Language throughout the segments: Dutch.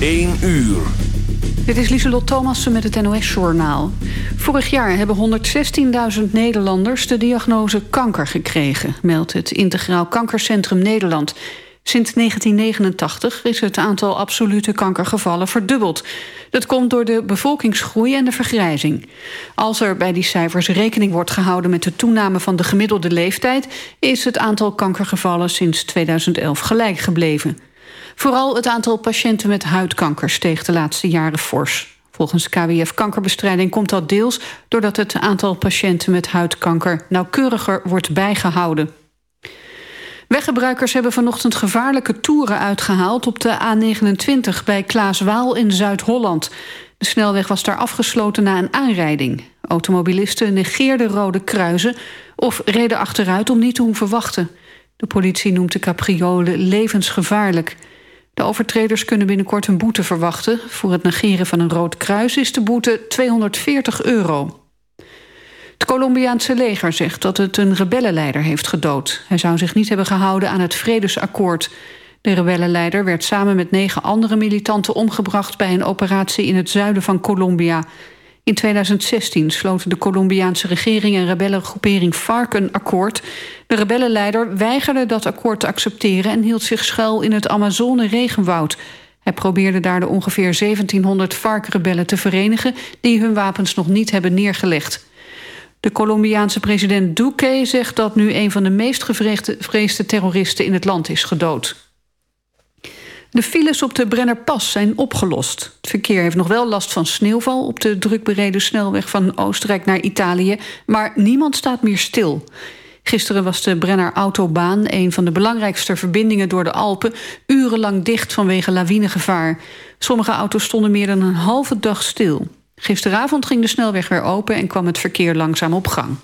1 uur. Dit is Lieselot Thomassen met het NOS-journaal. Vorig jaar hebben 116.000 Nederlanders de diagnose kanker gekregen... meldt het Integraal Kankercentrum Nederland. Sinds 1989 is het aantal absolute kankergevallen verdubbeld. Dat komt door de bevolkingsgroei en de vergrijzing. Als er bij die cijfers rekening wordt gehouden met de toename van de gemiddelde leeftijd... is het aantal kankergevallen sinds 2011 gelijk gebleven. Vooral het aantal patiënten met huidkanker steeg de laatste jaren fors. Volgens KWF Kankerbestrijding komt dat deels doordat het aantal patiënten met huidkanker nauwkeuriger wordt bijgehouden. Weggebruikers hebben vanochtend gevaarlijke toeren uitgehaald op de A29 bij Klaaswaal in Zuid-Holland. De snelweg was daar afgesloten na een aanrijding. Automobilisten negeerden rode kruisen of reden achteruit om niet te hoeven wachten. De politie noemt de capriolen levensgevaarlijk. De overtreders kunnen binnenkort een boete verwachten. Voor het negeren van een rood kruis is de boete 240 euro. Het Colombiaanse leger zegt dat het een rebellenleider heeft gedood. Hij zou zich niet hebben gehouden aan het vredesakkoord. De rebellenleider werd samen met negen andere militanten omgebracht... bij een operatie in het zuiden van Colombia. In 2016 sloten de Colombiaanse regering en rebellengroepering FARC een akkoord. De rebellenleider weigerde dat akkoord te accepteren... en hield zich schuil in het Amazone-regenwoud. Hij probeerde daar de ongeveer 1700 FARC-rebellen te verenigen... die hun wapens nog niet hebben neergelegd. De Colombiaanse president Duque zegt dat nu een van de meest gevreesde terroristen in het land is gedood. De files op de Brennerpas zijn opgelost. Het verkeer heeft nog wel last van sneeuwval op de druk bereden snelweg van Oostenrijk naar Italië, maar niemand staat meer stil. Gisteren was de Brenner Autobaan, een van de belangrijkste verbindingen door de Alpen, urenlang dicht vanwege lawinegevaar. Sommige auto's stonden meer dan een halve dag stil. Gisteravond ging de snelweg weer open en kwam het verkeer langzaam op gang.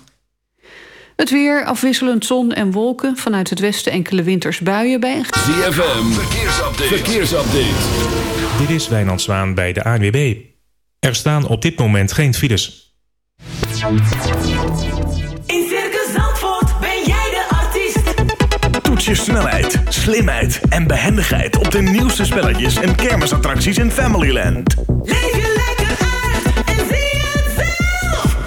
Het weer, afwisselend zon en wolken. Vanuit het westen enkele wintersbuien bij een... ZFM, verkeersupdate. verkeersupdate. Dit is Wijnand Zwaan bij de ANWB. Er staan op dit moment geen files. In Circus Zandvoort ben jij de artiest. Toets je snelheid, slimheid en behendigheid... op de nieuwste spelletjes en kermisattracties in Familyland. Leef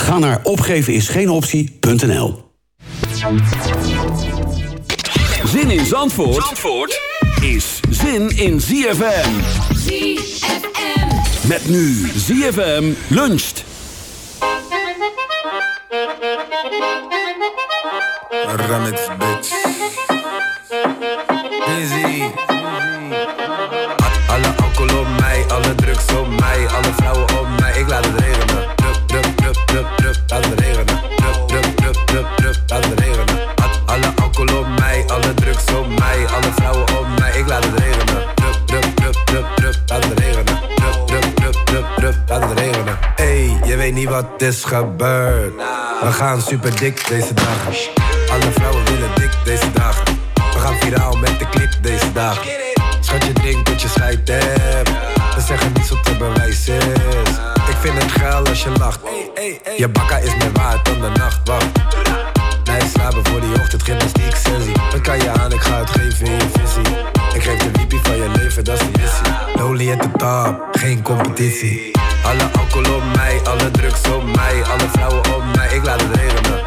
Ga naar opgevenisgeenoptie.nl Zin in Zandvoort, Zandvoort is zin in ZFM. ZFM. Met nu ZFM luncht. Ram it, bitch. Busy. Alle alcohol op mij, alle drugs op mij, alle vrouwen op mij. Ik laat aan de regenen. Drup, drup, drup, drup, de regenen. Alle alcohol om mij, alle drugs om mij, alle vrouwen om mij, ik laat het regenen. Drup, drup, drup, drup, druk aan de regenen. Drup, drup, drup, drup, aan de regenen. Ey, je weet niet wat is gebeurd. We gaan super dik deze dag. Alle vrouwen willen dik deze dag. We gaan viraal met de clip deze dag. Schat je denkt dat je scheid hebt. We zeggen niets op te vind het geil als je lacht. Je bakka is meer waard dan de nachtwacht. Nee, slapen voor die ochtend, gymnastiek, sensie. Wat kan je aan, ik ga het geven in je visie. Ik geef de wiepie van je leven, dat is de missie. Lonely at the top, geen competitie. Alle alcohol op mij, alle drugs op mij. Alle vrouwen op mij, ik laat het regenen.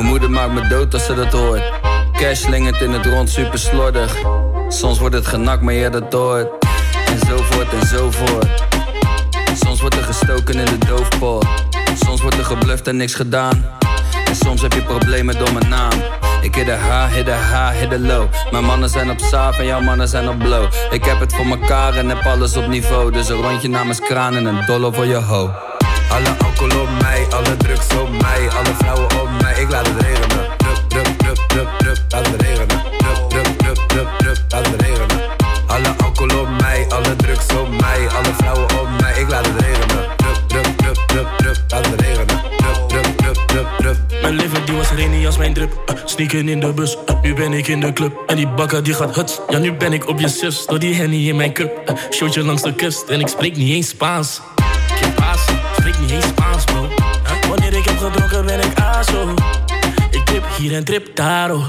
Mijn moeder maakt me dood als ze dat hoort. Cash slingert in het rond, super slordig. Soms wordt het genakt, maar je dat hoort. En zo voort en zo voort. Soms wordt er gestoken in de doofpot. Soms wordt er gebluft en niks gedaan. En soms heb je problemen door mijn naam. Ik hit de H, hit de H, hit de low. Mijn mannen zijn op saaf en jouw mannen zijn op blow. Ik heb het voor mekaar en heb alles op niveau. Dus een rondje namens kraan en een dollar voor je ho. Alle alcohol op mij, alle drugs op mij, alle vrouwen op mij, ik laat het regenen. Drup, drup, drup, drup, drup, laat het regenen. Drup, drup, drup, drup, laat het regenen. Alle alcohol op mij, alle drugs op mij, alle vrouwen op mij, ik laat het regenen. Drup, drup, drup, drup, drup, laat het regenen. Drup, drup, drup, drup. Mijn leven die was reni als mijn drip. Uh, sneaken in de bus, uh, nu ben ik in de club. En die bakker die gaat huts. Ja, nu ben ik op je zus. Door die henny in mijn cup. Uh, showtje langs de kust. En ik spreek niet eens Spaans. Geen paas, spreek niet eens Spaans, bro. Wanneer ik heb gedronken ben ik aso. Hier en trip daar, oh.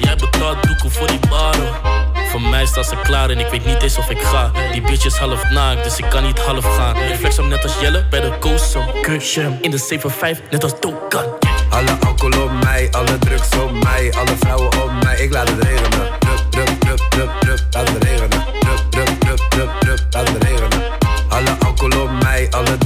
Jij betaalt doekoe voor die bar, oh. Voor mij staat ze klaar en ik weet niet eens of ik ga. Die bitch is half naakt, dus ik kan niet half gaan. Ik flex hem net als Jelle bij de Coast Kusje in de 7-5, net als Dokan. Alle alcohol op mij, alle drugs op mij, alle vrouwen op mij, ik laat het regenen. Drup, drup, drup, drup, drup, laat het regenen. Drup, drup, drup, drup, drup, laat het regenen. Alle alcohol op mij, alle drugs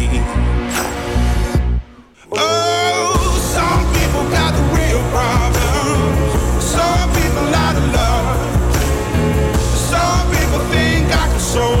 so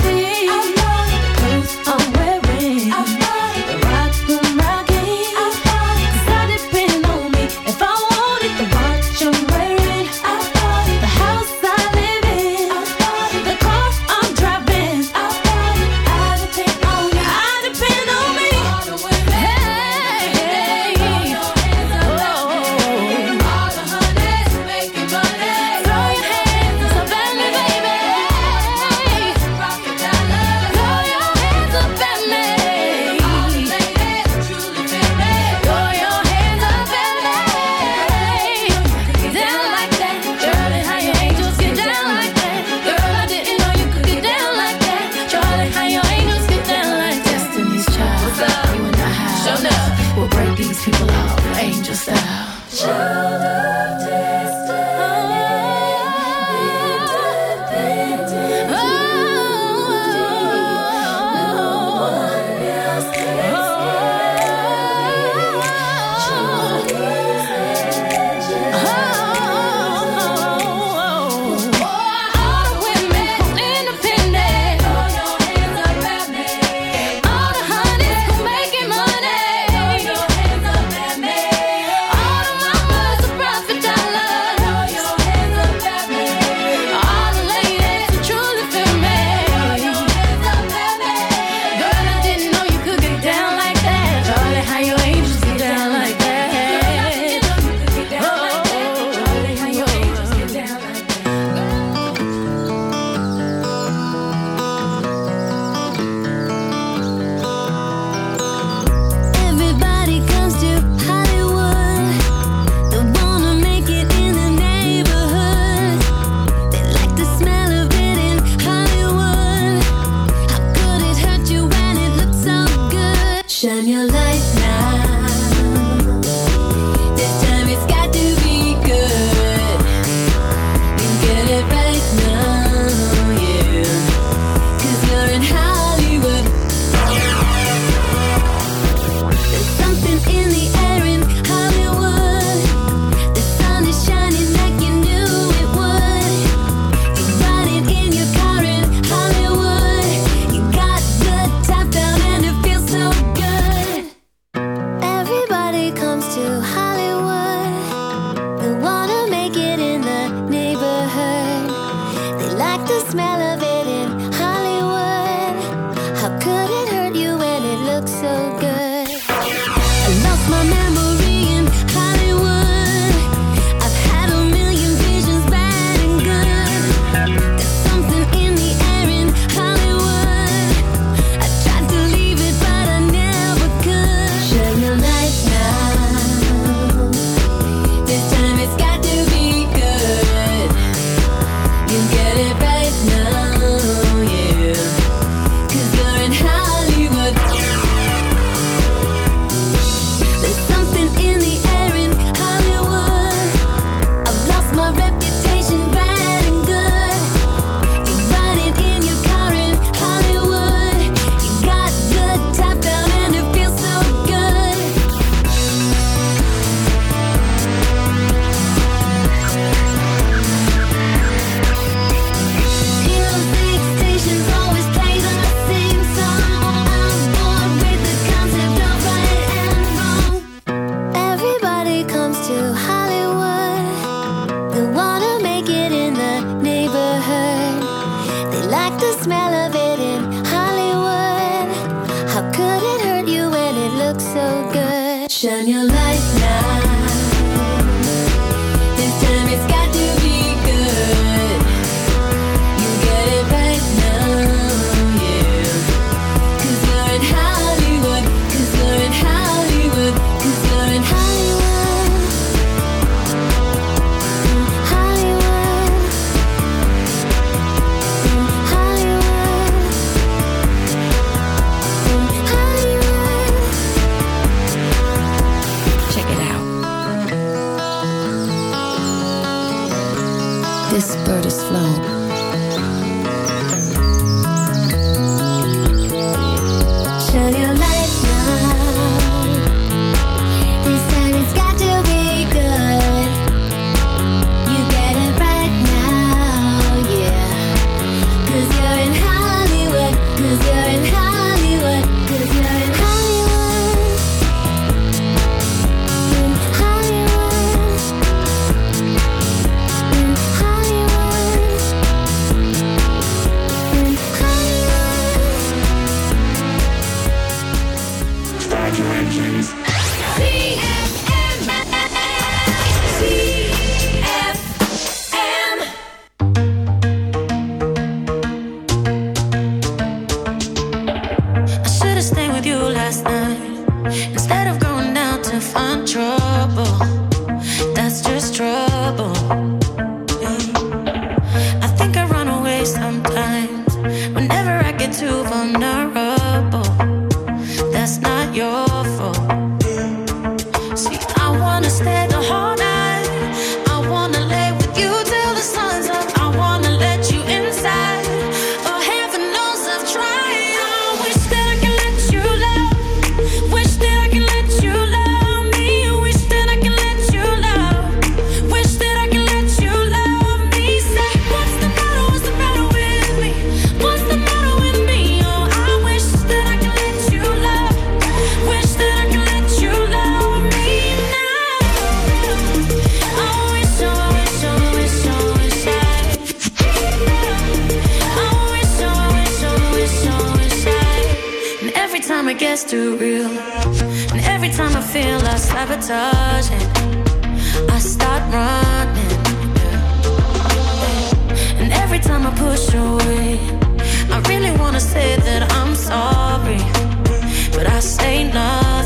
trouble. is too real. And every time I feel like sabotaging, I start running. And every time I push away, I really wanna say that I'm sorry, but I say nothing.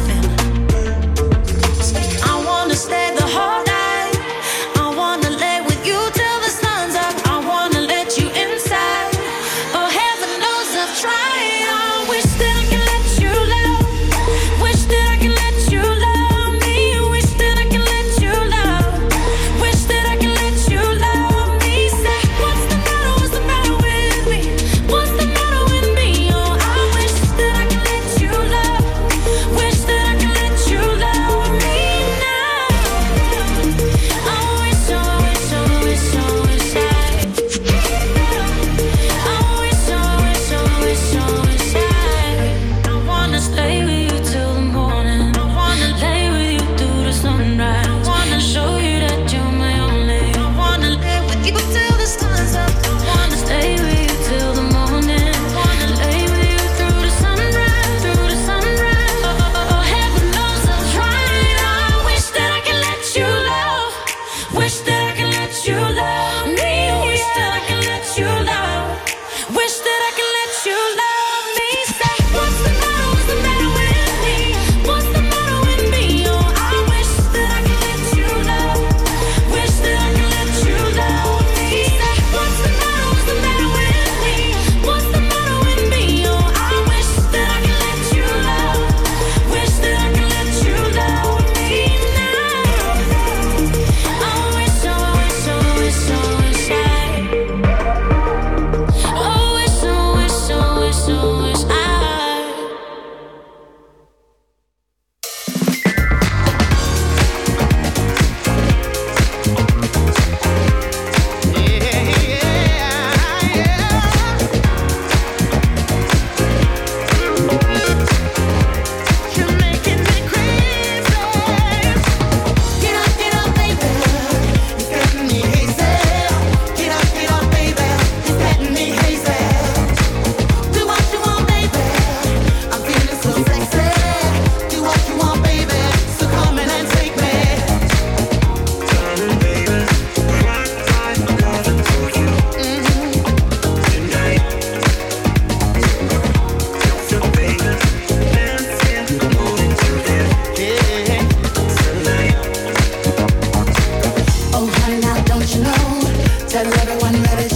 honey, now don't you know? Tell everyone that it's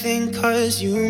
everything cause you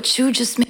what you just made.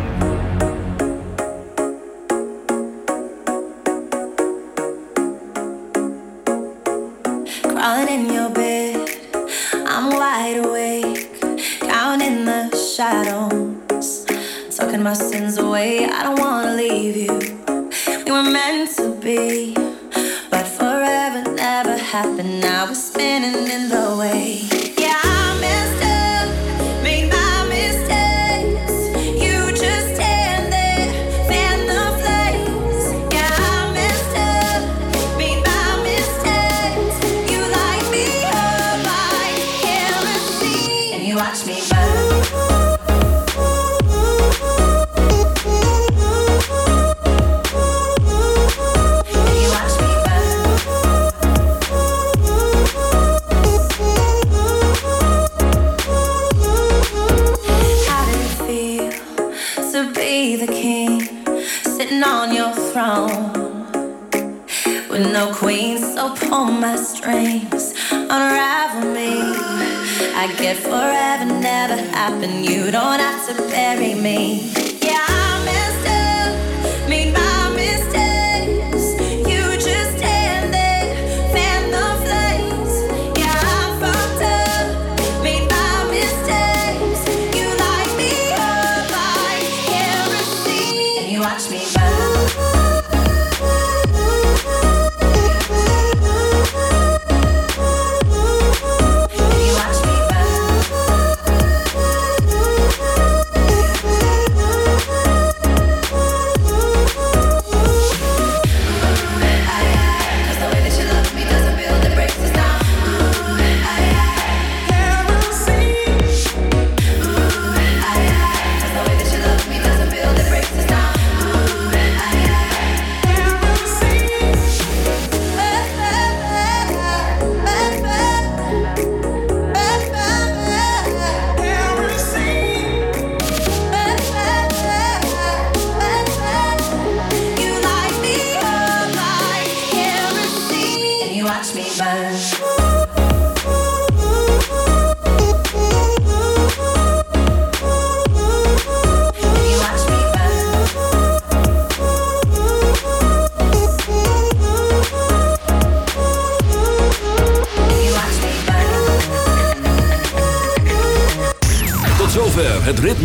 with no queen, so pull my strings, unravel me. I get forever, never happen. You don't have to bury me. Yeah, I'm Mr.